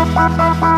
パパパパ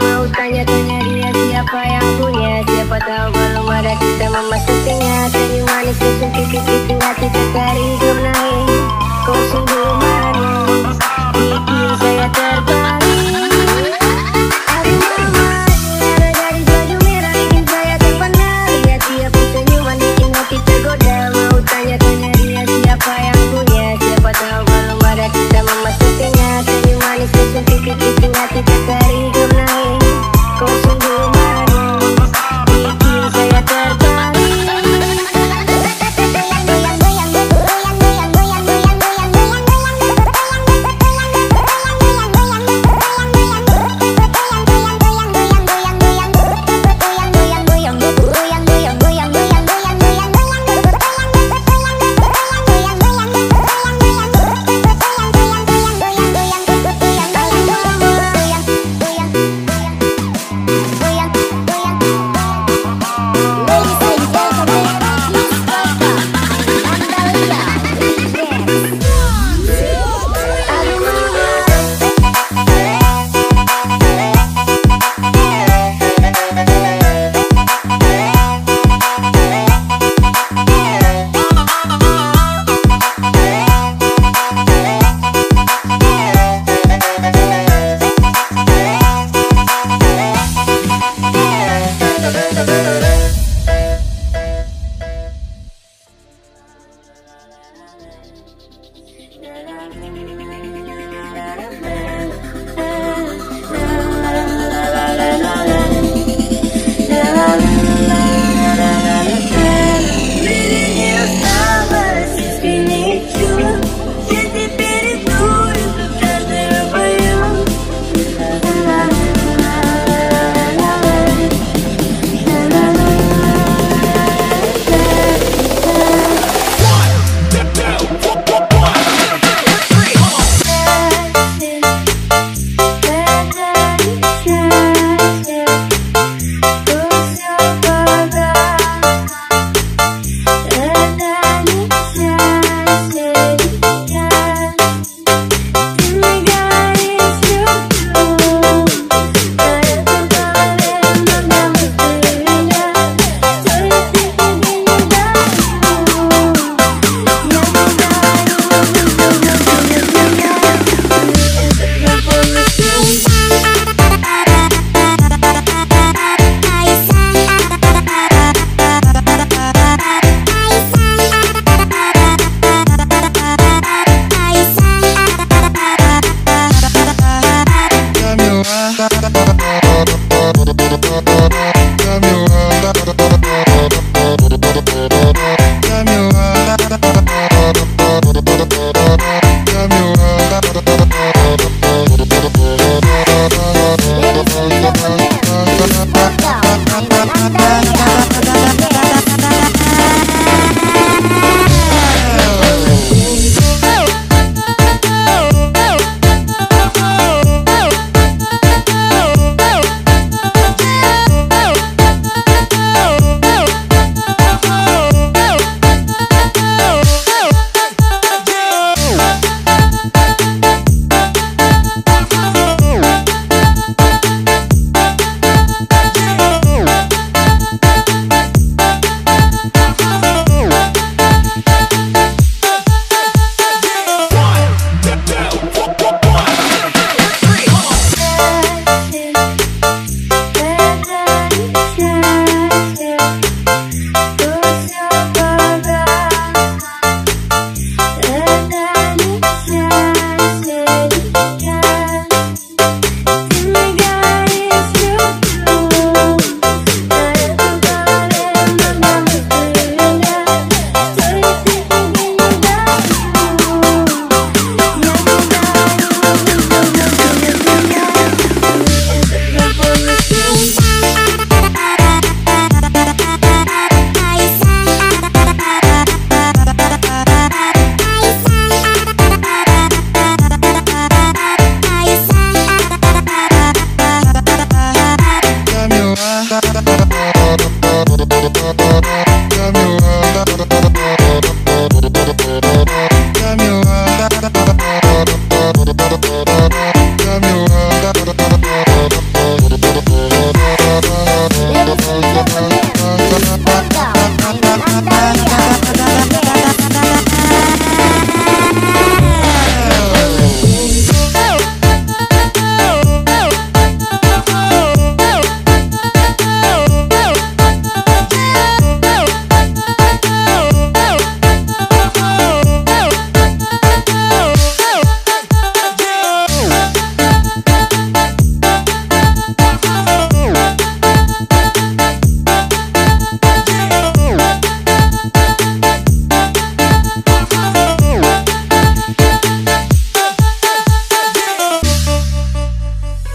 mau tanya-tanya dia siapa yang punya. Siapa tahu belum ada kita memasukinya. Tanya manis, kecil, kecil, kecil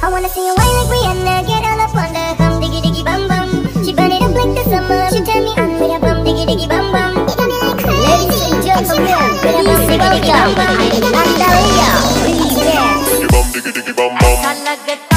I wanna see you away like Rihanna, get all up on the hum, diggy diggy bum bum. She burn it up like the summer, she turn me on with her bum, diggy diggy bum bum. It got me like crazy. Ladies and gentlemen, with her bum, diggy diggy bum bum. I'm Natalia, we there. Diggy bum, diggy diggy bum bum.